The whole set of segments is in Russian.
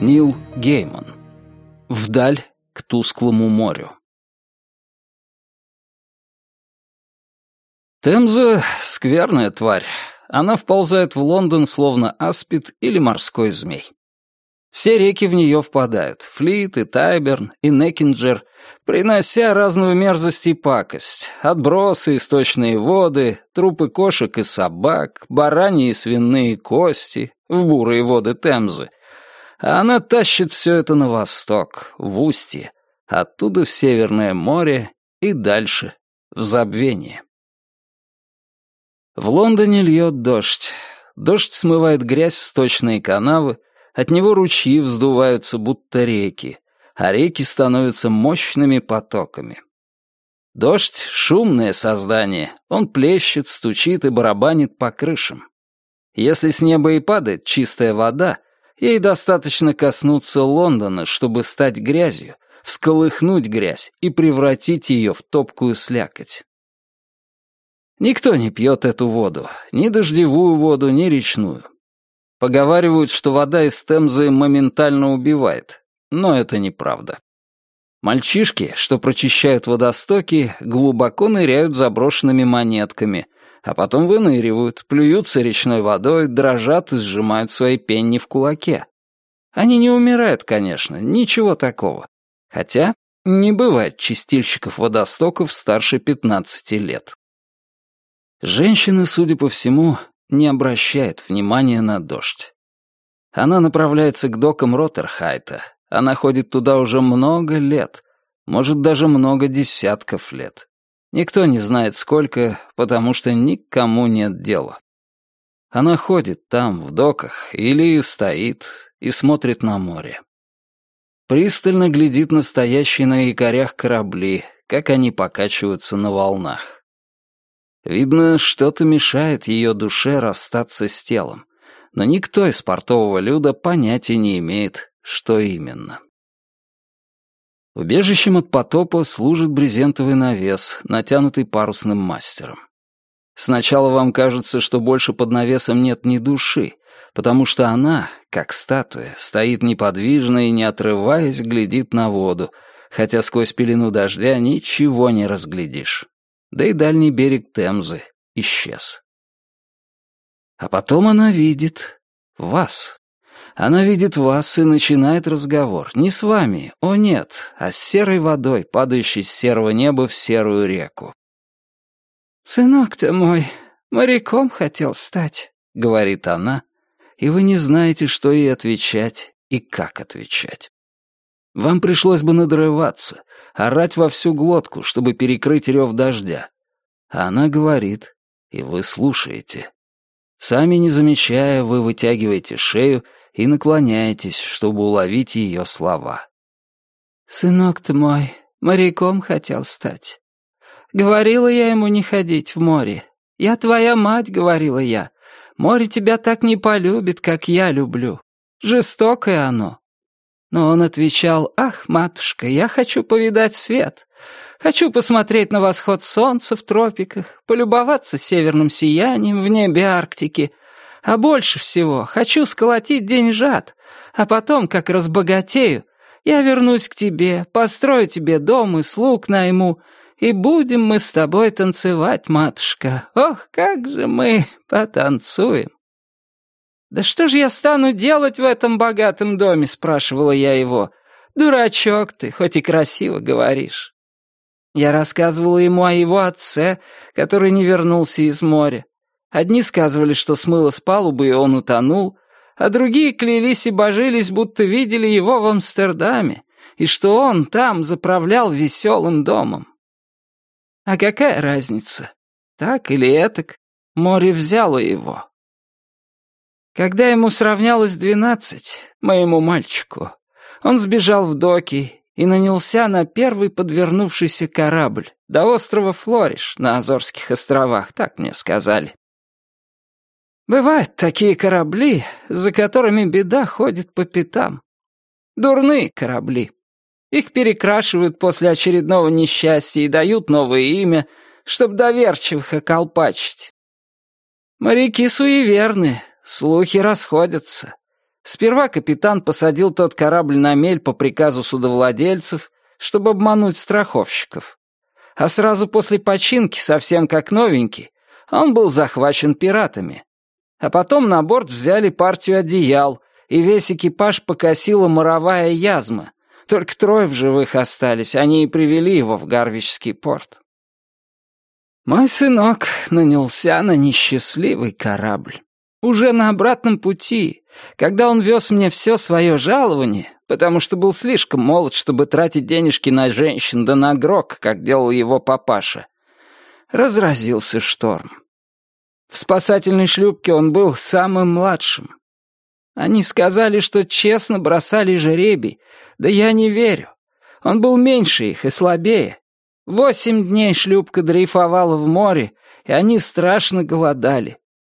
Нил Гейман. Вдаль к тусклому морю. Темза — скверная тварь. Она вползает в Лондон, словно аспид или морской змей. Все реки в нее впадают — Флит и Тайберн и Некинджер, принося разную мерзость и пакость. Отбросы, источные воды, трупы кошек и собак, бараньи и свиные кости в бурые воды Темзы. Она тащит все это на восток, в устье, оттуда в Северное море и дальше, в забвение. В Лондоне льет дождь. Дождь смывает грязь в сточные канавы, от него ручьи вздуваются, будто реки, а реки становятся мощными потоками. Дождь — шумное создание, он плещет, стучит и барабанит по крышам. Если с неба и падает чистая вода, ей достаточно коснуться Лондона, чтобы стать грязью, всколыхнуть грязь и превратить ее в топкую слякоть. Никто не пьет эту воду, ни дождевую воду, ни речную. Поговаривают, что вода из Темзы моментально убивает, но это неправда. Мальчишки, что прочищают водостоки, глубоко ныряют заброшенными монетками, а потом выныривают, плюются речной водой, дрожат и сжимают свои пенни в кулаке. Они не умирают, конечно, ничего такого. Хотя не бывает чистильщиков водостоков старше 15 лет. Женщина, судя по всему, не обращает внимания на дождь. Она направляется к докам Роттерхайта. Она ходит туда уже много лет, может, даже много десятков лет. Никто не знает сколько, потому что никому нет дела. Она ходит там, в доках, или стоит и смотрит на море. Пристально глядит на стоящие на якорях корабли, как они покачиваются на волнах. Видно, что-то мешает ее душе расстаться с телом, но никто из портового люда понятия не имеет, что именно. Убежищем от потопа служит брезентовый навес, натянутый парусным мастером. Сначала вам кажется, что больше под навесом нет ни души, потому что она, как статуя, стоит неподвижно и, не отрываясь, глядит на воду, хотя сквозь пелену дождя ничего не разглядишь да и дальний берег Темзы исчез. А потом она видит вас. Она видит вас и начинает разговор. Не с вами, о нет, а с серой водой, падающей с серого неба в серую реку. «Сынок ты мой, моряком хотел стать», — говорит она, и вы не знаете, что ей отвечать и как отвечать. Вам пришлось бы надрываться, орать во всю глотку, чтобы перекрыть рев дождя. А она говорит, и вы слушаете. Сами не замечая, вы вытягиваете шею и наклоняетесь, чтобы уловить ее слова. «Сынок ты мой, моряком хотел стать. Говорила я ему не ходить в море. Я твоя мать, говорила я. Море тебя так не полюбит, как я люблю. Жестокое оно. Но он отвечал, «Ах, матушка, я хочу повидать свет. Хочу посмотреть на восход солнца в тропиках, полюбоваться северным сиянием в небе Арктики. А больше всего хочу сколотить деньжат, а потом, как разбогатею, я вернусь к тебе, построю тебе дом и слуг найму, и будем мы с тобой танцевать, матушка. Ох, как же мы потанцуем!» «Да что же я стану делать в этом богатом доме?» — спрашивала я его. «Дурачок ты, хоть и красиво говоришь». Я рассказывала ему о его отце, который не вернулся из моря. Одни сказывали, что смыло с палубы, и он утонул, а другие клялись и божились, будто видели его в Амстердаме, и что он там заправлял веселым домом. А какая разница? Так или этак, море взяло его. Когда ему сравнялось двенадцать, моему мальчику, он сбежал в доки и нанялся на первый подвернувшийся корабль до острова Флориш на Азорских островах, так мне сказали. Бывают такие корабли, за которыми беда ходит по пятам. Дурные корабли. Их перекрашивают после очередного несчастья и дают новое имя, чтобы доверчивых околпачить. Моряки суеверны, Слухи расходятся. Сперва капитан посадил тот корабль на мель по приказу судовладельцев, чтобы обмануть страховщиков. А сразу после починки, совсем как новенький, он был захвачен пиратами. А потом на борт взяли партию одеял, и весь экипаж покосила моровая язма. Только трое в живых остались, они и привели его в Гарвичский порт. Мой сынок нанялся на несчастливый корабль. Уже на обратном пути, когда он вез мне все свое жалование, потому что был слишком молод, чтобы тратить денежки на женщин да на грок, как делал его папаша, разразился шторм. В спасательной шлюпке он был самым младшим. Они сказали, что честно бросали жеребий, да я не верю. Он был меньше их и слабее. Восемь дней шлюпка дрейфовала в море, и они страшно голодали.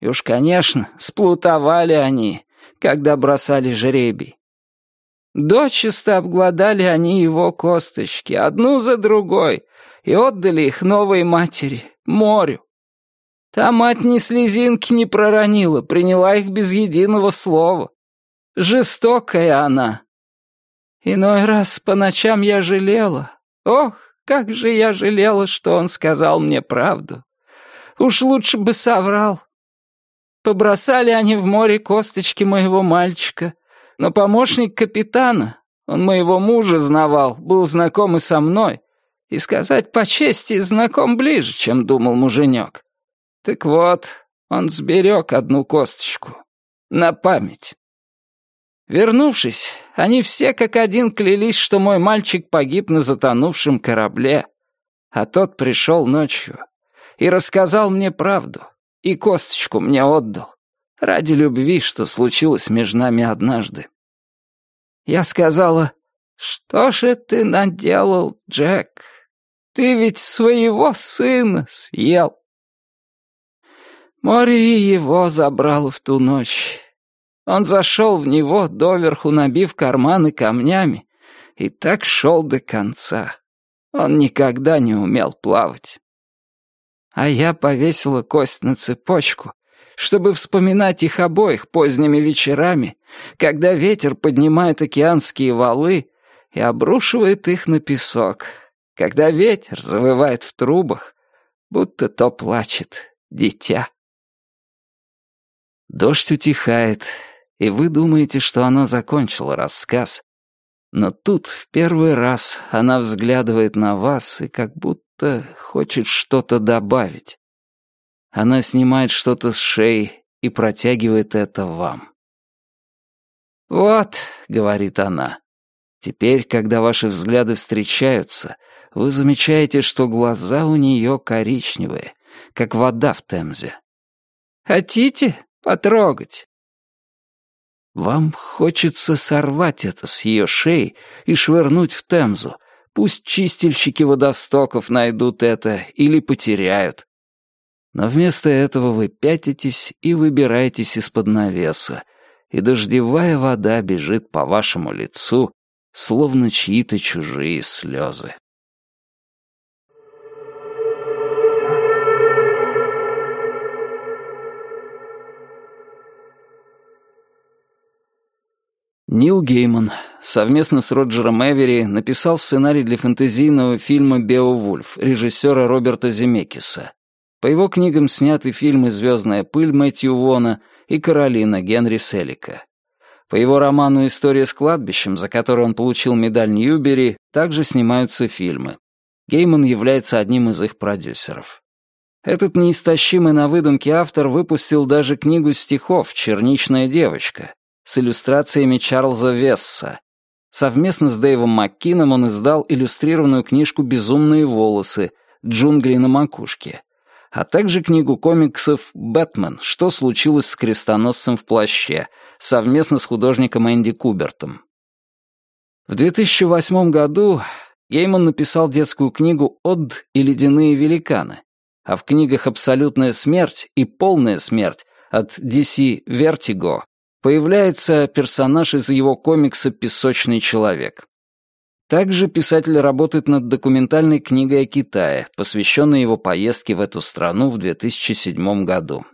И уж, конечно, сплутовали они, когда бросали жребий. Дочисто обглодали они его косточки, одну за другой, и отдали их новой матери, морю. Та мать ни слезинки не проронила, приняла их без единого слова. Жестокая она. Иной раз по ночам я жалела. Ох, как же я жалела, что он сказал мне правду. Уж лучше бы соврал. Побросали они в море косточки моего мальчика, но помощник капитана, он моего мужа знавал, был знаком и со мной, и сказать по чести, знаком ближе, чем думал муженек. Так вот, он сберег одну косточку. На память. Вернувшись, они все как один клялись, что мой мальчик погиб на затонувшем корабле, а тот пришел ночью и рассказал мне правду и косточку мне отдал. Ради любви, что случилось между нами однажды. Я сказала, «Что же ты наделал, Джек? Ты ведь своего сына съел». Море его забрало в ту ночь. Он зашел в него, доверху набив карманы камнями, и так шел до конца. Он никогда не умел плавать а я повесила кость на цепочку, чтобы вспоминать их обоих поздними вечерами, когда ветер поднимает океанские валы и обрушивает их на песок, когда ветер завывает в трубах, будто то плачет дитя. Дождь утихает, и вы думаете, что она закончила рассказ, но тут в первый раз она взглядывает на вас и как будто хочет что-то добавить. Она снимает что-то с шеи и протягивает это вам. «Вот», — говорит она, — «теперь, когда ваши взгляды встречаются, вы замечаете, что глаза у нее коричневые, как вода в Темзе. Хотите потрогать?» Вам хочется сорвать это с ее шеи и швырнуть в Темзу, Пусть чистильщики водостоков найдут это или потеряют. Но вместо этого вы пятитесь и выбираетесь из-под навеса, и дождевая вода бежит по вашему лицу, словно чьи-то чужие слезы. Нил Гейман совместно с Роджером Эвери написал сценарий для фэнтезийного фильма «Беовульф» режиссера Роберта Земекиса. По его книгам сняты фильмы «Звездная пыль» Мэтью Вона и «Каролина» Генри Селика. По его роману «История с кладбищем», за который он получил медаль Ньюбери, также снимаются фильмы. Гейман является одним из их продюсеров. Этот неистощимый на выдумке автор выпустил даже книгу стихов «Черничная девочка», с иллюстрациями Чарльза Весса. Совместно с Дэйвом Маккином он издал иллюстрированную книжку «Безумные волосы. Джунгли на макушке», а также книгу комиксов «Бэтмен. Что случилось с крестоносцем в плаще» совместно с художником Энди Кубертом. В 2008 году Гейман написал детскую книгу «Од и ледяные великаны», а в книгах «Абсолютная смерть» и «Полная смерть» от DC Vertigo появляется персонаж из его комикса «Песочный человек». Также писатель работает над документальной книгой о Китае, посвященной его поездке в эту страну в 2007 году.